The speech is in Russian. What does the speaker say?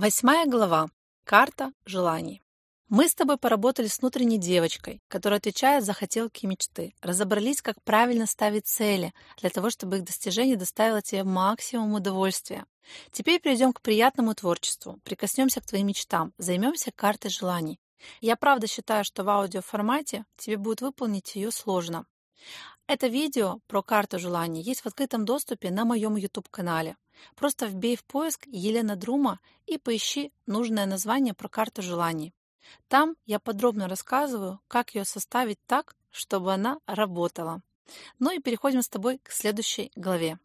Восьмая глава. Карта желаний. Мы с тобой поработали с внутренней девочкой, которая отвечает за хотелки и мечты. Разобрались, как правильно ставить цели, для того, чтобы их достижение доставило тебе максимум удовольствия. Теперь перейдем к приятному творчеству, прикоснемся к твоим мечтам, займемся картой желаний. Я правда считаю, что в аудиоформате тебе будет выполнить ее сложно. Это видео про карту желаний есть в открытом доступе на моем YouTube-канале. Просто вбей в поиск Елена Друма и поищи нужное название про карту желаний. Там я подробно рассказываю, как ее составить так, чтобы она работала. Ну и переходим с тобой к следующей главе.